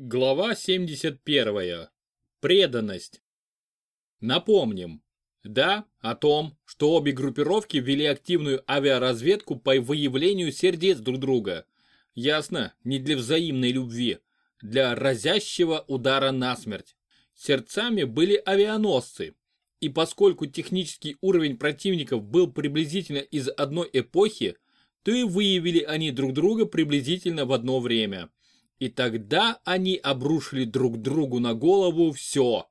Глава 71. Преданность. Напомним. Да, о том, что обе группировки вели активную авиаразведку по выявлению сердец друг друга. Ясно, не для взаимной любви, для разящего удара насмерть. Сердцами были авианосцы. И поскольку технический уровень противников был приблизительно из одной эпохи, то и выявили они друг друга приблизительно в одно время. И тогда они обрушили друг другу на голову все.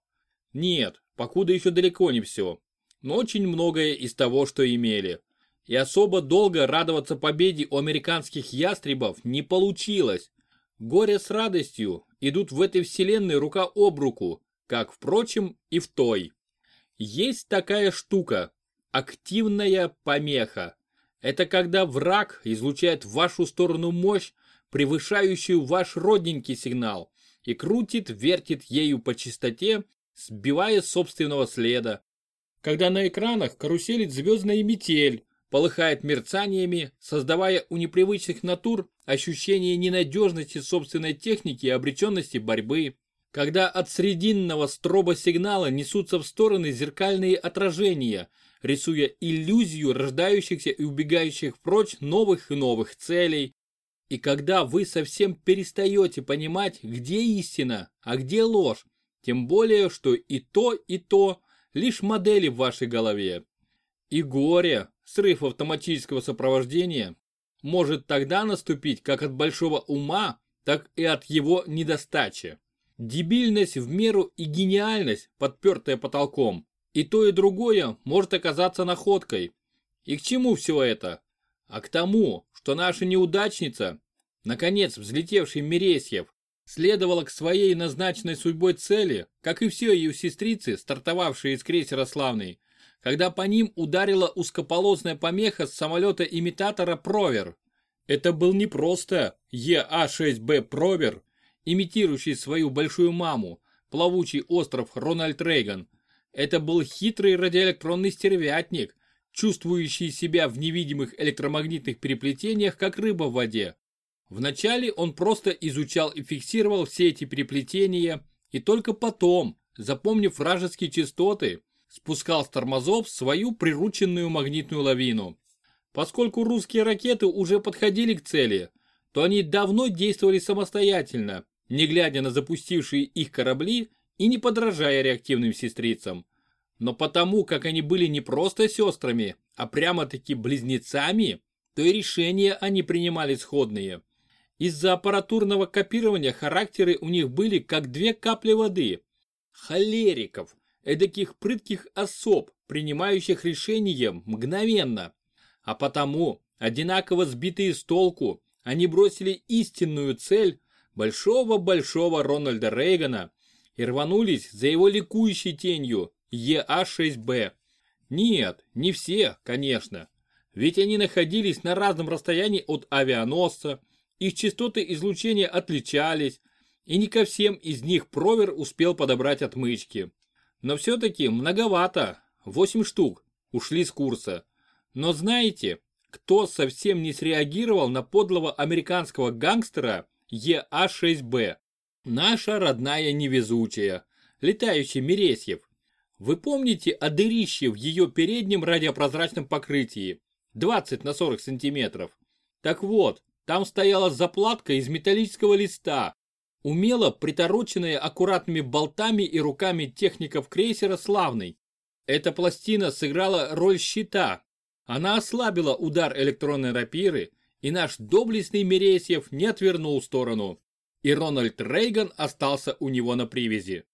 Нет, покуда еще далеко не все. Но очень многое из того, что имели. И особо долго радоваться победе у американских ястребов не получилось. Горе с радостью идут в этой вселенной рука об руку, как, впрочем, и в той. Есть такая штука – активная помеха. Это когда враг излучает в вашу сторону мощь, превышающую ваш родненький сигнал, и крутит, вертит ею по частоте, сбивая собственного следа. Когда на экранах каруселит звездная метель, полыхает мерцаниями, создавая у непривычных натур ощущение ненадежности собственной техники и обреченности борьбы. Когда от срединного строба сигнала несутся в стороны зеркальные отражения, рисуя иллюзию рождающихся и убегающих прочь новых и новых целей, и когда вы совсем перестаете понимать, где истина, а где ложь, тем более, что и то, и то лишь модели в вашей голове. И горе, срыв автоматического сопровождения, может тогда наступить как от большого ума, так и от его недостачи. Дебильность в меру и гениальность, подпертая потолком, и то и другое может оказаться находкой. И к чему все это? А к тому, что наша неудачница, наконец взлетевший Мересьев, следовала к своей назначенной судьбой цели, как и все ее сестрицы, стартовавшие из крейсера «Славный», когда по ним ударила узкополосная помеха с самолета-имитатора «Провер». Это был не просто ЕА-6Б «Провер», имитирующий свою большую маму, плавучий остров Рональд Рейган. Это был хитрый радиоэлектронный стервятник, чувствующий себя в невидимых электромагнитных переплетениях, как рыба в воде. Вначале он просто изучал и фиксировал все эти переплетения, и только потом, запомнив вражеские частоты, спускал с тормозов свою прирученную магнитную лавину. Поскольку русские ракеты уже подходили к цели, то они давно действовали самостоятельно, не глядя на запустившие их корабли и не подражая реактивным сестрицам. Но потому, как они были не просто сестрами, а прямо-таки близнецами, то и решения они принимали сходные. Из-за аппаратурного копирования характеры у них были как две капли воды. Холериков, эдаких прытких особ, принимающих решения мгновенно. А потому, одинаково сбитые с толку, они бросили истинную цель большого-большого Рональда Рейгана и рванулись за его ликующей тенью ЕА-6Б. Нет, не все, конечно. Ведь они находились на разном расстоянии от авианосца, их частоты излучения отличались, и не ко всем из них провер успел подобрать отмычки. Но все-таки многовато, 8 штук, ушли с курса. Но знаете, кто совсем не среагировал на подлого американского гангстера ЕА-6Б? Наша родная невезучая, летающий Мересьев. Вы помните о дырище в ее переднем радиопрозрачном покрытии? 20 на 40 сантиметров. Так вот, там стояла заплатка из металлического листа, умело притороченная аккуратными болтами и руками техников крейсера «Славный». Эта пластина сыграла роль щита. Она ослабила удар электронной рапиры, и наш доблестный Мересьев не отвернул сторону. И Рональд Рейган остался у него на привязи.